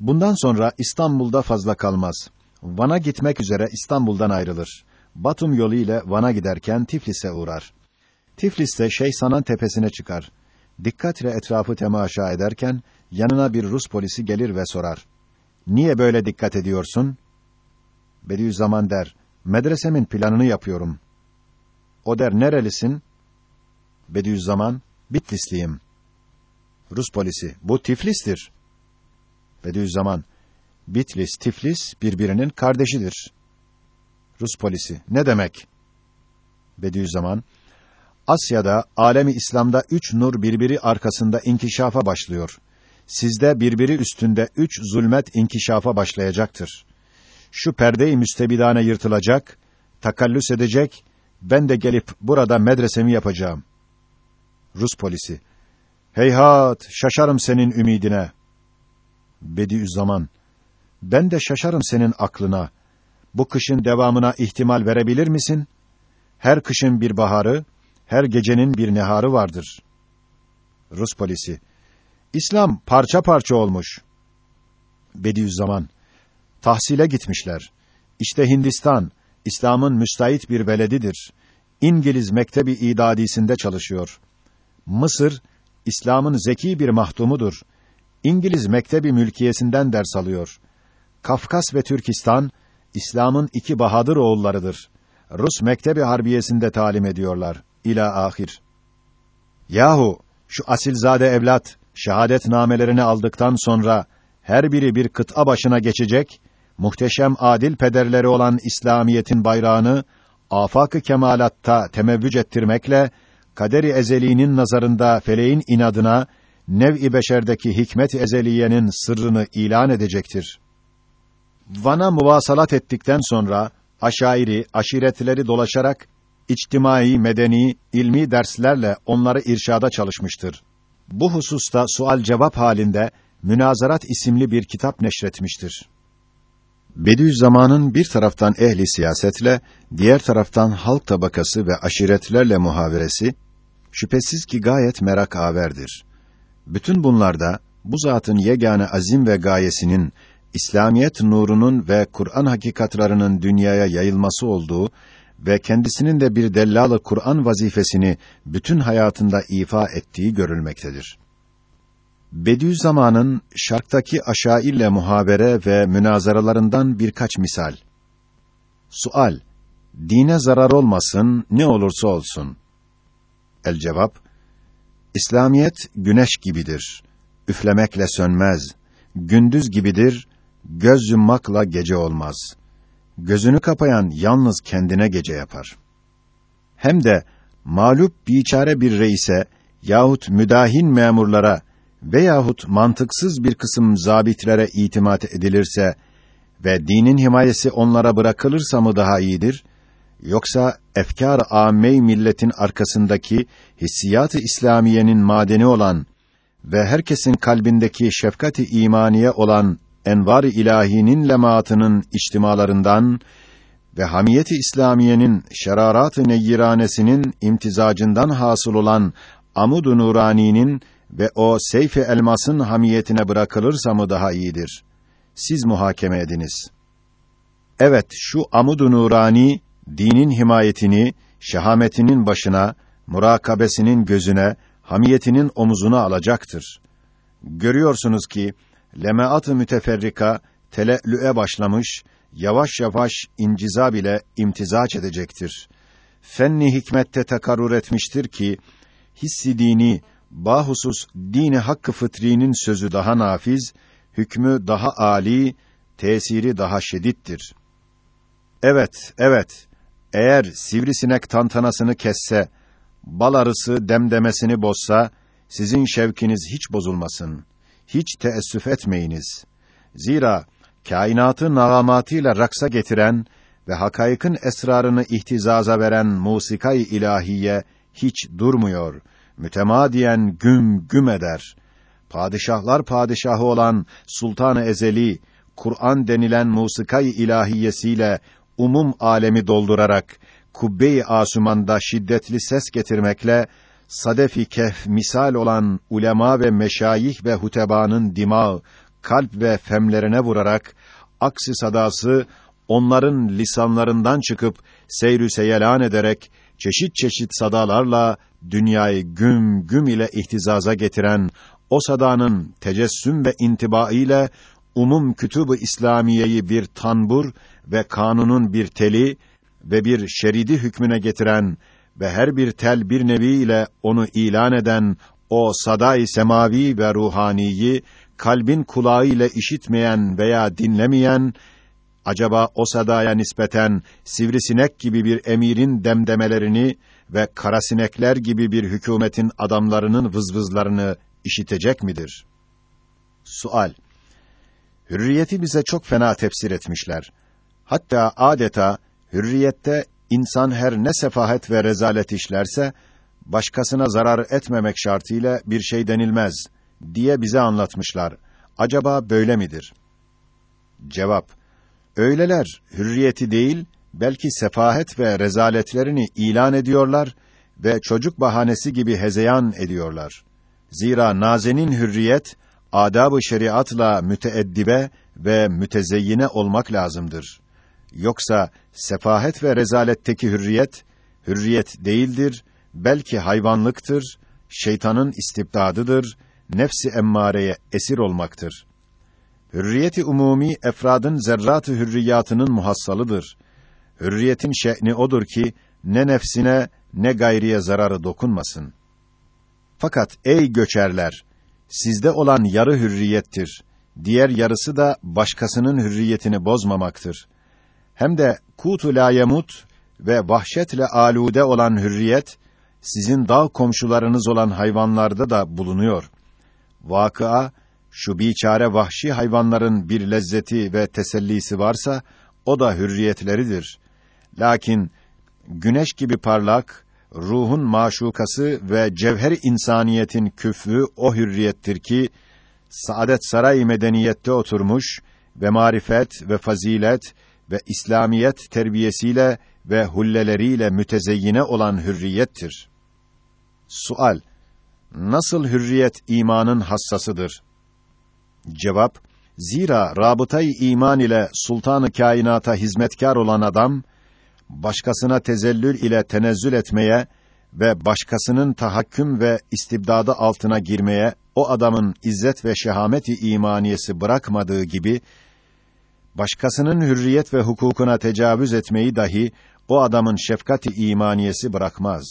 Bundan sonra İstanbul'da fazla kalmaz. Van'a gitmek üzere İstanbul'dan ayrılır. Batum yolu ile Van'a giderken Tiflis'e uğrar. Tiflis'te Şeyh Sanan tepesine çıkar. Dikkatle etrafı temaşa ederken yanına bir Rus polisi gelir ve sorar. Niye böyle dikkat ediyorsun? Bediüzzaman der, medresemin planını yapıyorum. O der, nerelisin? Bediüzzaman, Bitlisliyim. Rus polisi, bu Tiflis'tir. Bediüzzaman, Bitlis, Tiflis birbirinin kardeşidir. Rus polisi, ne demek? Bediüzzaman, Asya'da, alemi İslam'da üç nur birbiri arkasında inkişafa başlıyor. Sizde birbiri üstünde üç zulmet inkişafa başlayacaktır. Şu perde-i müstebidane yırtılacak, takallüs edecek, ben de gelip burada medresemi yapacağım. Rus polisi, heyhat, şaşarım senin ümidine. Bediüzzaman, ben de şaşarım senin aklına. Bu kışın devamına ihtimal verebilir misin? Her kışın bir baharı, her gecenin bir neharı vardır. Rus polisi, İslam parça parça olmuş. Bediüzzaman, tahsile gitmişler. İşte Hindistan, İslam'ın müstahit bir beledidir. İngiliz mektebi idadisinde çalışıyor. Mısır, İslam'ın zeki bir mahdumudur. İngiliz mektebi mülkiyesinden ders alıyor. Kafkas ve Türkistan, İslam'ın iki bahadır oğullarıdır. Rus mektebi harbiyesinde talim ediyorlar. İlâ ahir. Yahu, şu asilzade evlat, şehadet namelerini aldıktan sonra, her biri bir kıta başına geçecek, muhteşem adil pederleri olan İslamiyetin bayrağını, afak-ı kemalatta temevvüc ettirmekle, kaderi ezeliğinin nazarında feleğin inadına, nev-i beşerdeki hikmet ezeliyenin sırrını ilan edecektir. Van'a muvasalat ettikten sonra aşairi, aşiretleri dolaşarak içtimai, medeni, ilmi derslerle onları irşada çalışmıştır. Bu hususta sual cevap halinde Münazarat isimli bir kitap neşretmiştir. Bediüzzaman'ın bir taraftan ehli siyasetle, diğer taraftan halk tabakası ve aşiretlerle muhaveresi şüphesiz ki gayet merak averdir. Bütün bunlarda bu zatın yegane azim ve gayesinin İslamiyet nurunun ve Kur'an hakikatlarının dünyaya yayılması olduğu ve kendisinin de bir dellalı Kur'an vazifesini bütün hayatında ifa ettiği görülmektedir. Bediüzzaman'ın şarktaki aşairle muhabere ve münazaralarından birkaç misal. Sual: Dine zarar olmasın, ne olursa olsun. El cevap: İslamiyet güneş gibidir. Üflemekle sönmez. Gündüz gibidir. Göz yummakla gece olmaz. Gözünü kapayan yalnız kendine gece yapar. Hem de mağlup biçare bir reise yahut müdahin memurlara veyahut mantıksız bir kısım zabitlere itimat edilirse ve dinin himayesi onlara bırakılırsa mı daha iyidir? Yoksa efkar âme milletin arkasındaki hissiyat-ı İslamiyenin madeni olan ve herkesin kalbindeki şefkat-i imaniye olan envar-ı ilahinin lemaatının içtimalarından ve hamiyeti İslamiyenin şerarat-ı neyyiranesinin imtizacından hasıl olan amud-u nuraninin ve o seyf-i elmasın hamiyetine bırakılırsa mı daha iyidir? Siz muhakeme ediniz. Evet, şu amud-u nurani, dinin himayetini, şehametinin başına, murakabesinin gözüne, hamiyetinin omuzuna alacaktır. Görüyorsunuz ki, lemaat-ı müteferrika, tele'lü'e başlamış, yavaş yavaş inciza bile imtizaç edecektir. Fenni hikmette tekarrur etmiştir ki, hissi dini, bahusus dini hakkı fıtri'nin sözü daha nafiz, hükmü daha âli, tesiri daha şedittir. Evet, evet. Eğer sivrisinek tantanasını kesse, bal arısı demdemesini bozsa, sizin şevkiniz hiç bozulmasın. Hiç teessüf etmeyiniz. Zira kainatı nagamatıyla raksa getiren ve hakaykın esrarını ihtizaza veren musikay ilahiye hiç durmuyor mütemadiyen güm güm eder. Padişahlar padişahı olan Sultan-ı Ezeli, Kur'an denilen musikay ilahiyesiyle umum alemi doldurarak kubbe-i asumanda şiddetli ses getirmekle sadefi kehf misal olan ulema ve meşayih ve hutebanın dimağı kalp ve femlerine vurarak aksi sadası onların lisanlarından çıkıp seyrü seyelan ederek çeşit çeşit sadalarla dünyayı güm güm ile ihtizaza getiren o sadanın tecessüm ve intiba ile umum kütüb-ü İslamiyeyi bir tanbur ve kanunun bir teli ve bir şeridi hükmüne getiren ve her bir tel bir nevi ile onu ilan eden o sadai semavi ve ruhaniyi kalbin kulağı ile işitmeyen veya dinlemeyen acaba o sadaya nispeten sivrisinek gibi bir emirin demdemelerini ve karasinekler gibi bir hükümetin adamlarının vızvızlarını işitecek midir? Sual Hürriyeti bize çok fena tefsir etmişler. Hatta adeta hürriyette insan her ne sefahet ve rezalet işlerse başkasına zarar etmemek şartıyla bir şey denilmez diye bize anlatmışlar. Acaba böyle midir? Cevap: Öyleler hürriyeti değil, belki sefahet ve rezaletlerini ilan ediyorlar ve çocuk bahanesi gibi hezeyan ediyorlar. Zira nazenin hürriyet adab-ı şeriatla müteeddibe ve mütezeyyine olmak lazımdır. Yoksa sefahet ve rezaletteki hürriyet hürriyet değildir, belki hayvanlıktır, şeytanın istibdadıdır, nefsi emmareye esir olmaktır. Hürriyeti umumi efradın zerratı hürriyatının muhassalıdır. Hürriyetin şe'ni odur ki ne nefsine ne gayriye zararı dokunmasın. Fakat ey göçerler, sizde olan yarı hürriyettir. Diğer yarısı da başkasının hürriyetini bozmamaktır. Hem de kutu la ve vahşetle alude olan hürriyet sizin dağ komşularınız olan hayvanlarda da bulunuyor. Vakıa şu biçare vahşi hayvanların bir lezzeti ve tesellisi varsa o da hürriyetleridir. Lakin güneş gibi parlak, ruhun maşukası ve cevher insaniyetin küfü o hürriyettir ki saadet saray medeniyette oturmuş ve marifet ve fazilet ve İslamiyet terbiyesiyle ve hulleleriyle mütezeyyine olan hürriyettir. Sual: Nasıl hürriyet imanın hassasıdır? Cevap: Zira rabıtayı iman ile sultanı kainata hizmetkar olan adam başkasına tezellül ile tenezzül etmeye ve başkasının tahakküm ve istibdadı altına girmeye o adamın izzet ve şehameti imaniyesi bırakmadığı gibi başkasının hürriyet ve hukukuna tecavüz etmeyi dahi o adamın şefkati imaniyesi bırakmaz.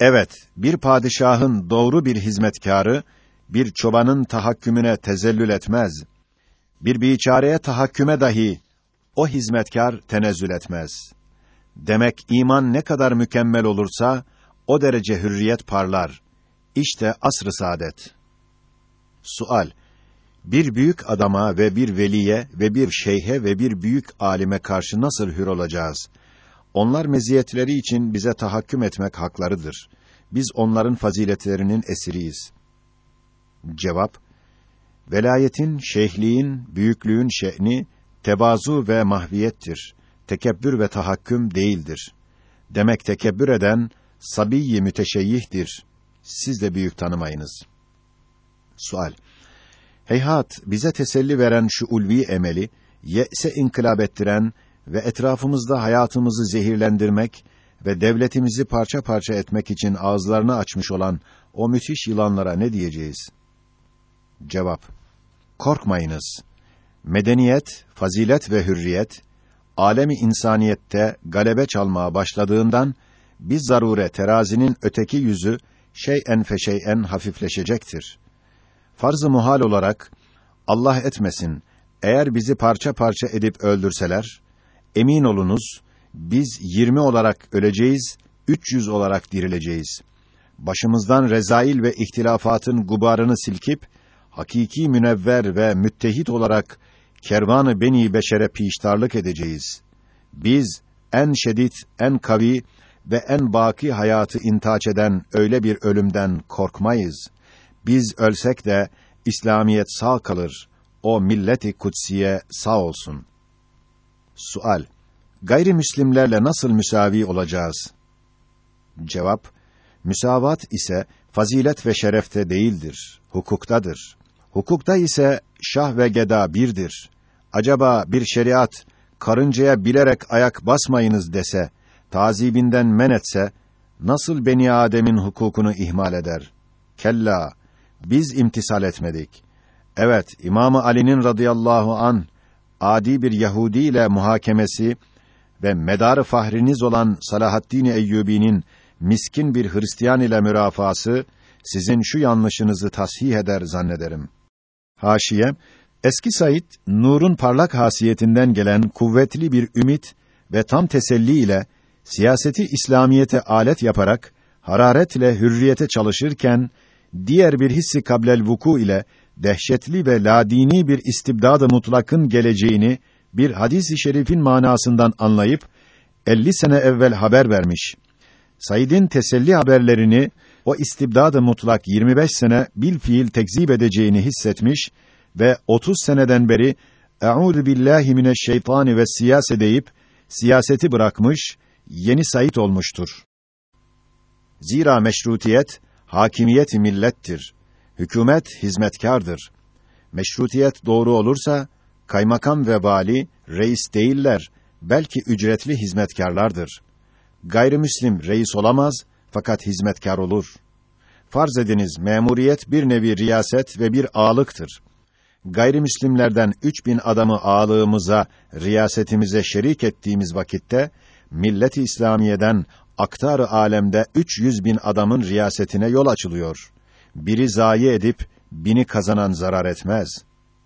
Evet, bir padişahın doğru bir hizmetkarı bir çobanın tahakkümüne tezellül etmez. Bir biçareye tahakküme dahi o hizmetkar tenezzül etmez. Demek iman ne kadar mükemmel olursa o derece hürriyet parlar. İşte asr-ı saadet. Sual: Bir büyük adama ve bir veliye ve bir şeyhe ve bir büyük alime karşı nasıl hür olacağız? Onlar meziyetleri için bize tahakküm etmek haklarıdır. Biz onların faziletlerinin esiriyiz. Cevap: Velayetin, şeyhliğin, büyüklüğün şe'ni tevazu ve mahviyettir. Tekebbür ve tahakküm değildir. Demek tekebbür eden sabiyyi müteşeyyihtir. Siz de büyük tanımayınız. Sual: Heyhat bize teselli veren şu ulvi emeli ye'se inkılap ettiren ve etrafımızda hayatımızı zehirlendirmek ve devletimizi parça parça etmek için ağızlarını açmış olan o müthiş yılanlara ne diyeceğiz? Cevap: Korkmayınız. Medeniyet, fazilet ve hürriyet alemi insaniyette galebe çalmaya başladığından biz zarure terazinin öteki yüzü şey'en feşey'en hafifleşecektir. Farz-ı muhal olarak Allah etmesin eğer bizi parça parça edip öldürseler emin olunuz biz 20 olarak öleceğiz, 300 olarak dirileceğiz. Başımızdan rezail ve ihtilafatın gubarını silkip hakiki münevver ve müttehit olarak kervanı beni beşere piştarlık edeceğiz. Biz en şedid, en kavi ve en baki hayatı intaç eden öyle bir ölümden korkmayız. Biz ölsek de İslamiyet sağ kalır. O milleti kutsiye sağ olsun. Sual: Gayrimüslimlerle nasıl müsavi olacağız? Cevap: Müsavat ise fazilet ve şerefte değildir, hukuktadır Hukukta ise şah ve geda birdir. Acaba bir şeriat karıncaya bilerek ayak basmayınız dese, tazibinden men etse, nasıl beni Adem'in hukukunu ihmal eder? Kella, biz imtisal etmedik. Evet, İmam Ali'nin radıyallahu an adi bir Yahudi ile muhakemesi ve medar fahriniz olan Salahaddin Eyyubi'nin miskin bir Hristiyan ile mürafası sizin şu yanlışınızı tasih eder zannederim. Haşiye Eski Said nurun parlak hasiyetinden gelen kuvvetli bir ümit ve tam teselli ile siyaseti İslamiyete alet yaparak hararetle hürriyete çalışırken diğer bir hissi kablel vuku ile dehşetli ve ladini bir istibdad-ı mutlakın geleceğini bir hadis-i şerifin manasından anlayıp 50 sene evvel haber vermiş. Said'in teselli haberlerini o istibdad-ı mutlak 25 sene bil fiil tekzip edeceğini hissetmiş ve 30 seneden beri Eûzu billahi mineşşeytani ve siyase deyip siyaseti bırakmış, yeni Said olmuştur. Zira meşrutiyet hakimiyet millettir. Hükümet hizmetkardır. Meşrutiyet doğru olursa kaymakam ve vali reis değiller, belki ücretli hizmetkarlardır. Gayrimüslim reis olamaz fakat hizmetkar olur. Farz ediniz memuriyet bir nevi riyaset ve bir ağalıktır. Gayrimüslimlerden üç bin adamı ağalığımıza, riyasetimize şerik ettiğimiz vakitte, millet-i İslamiye'den aktar alemde 300 bin adamın riyasetine yol açılıyor. Biri zayi edip bini kazanan zarar etmez.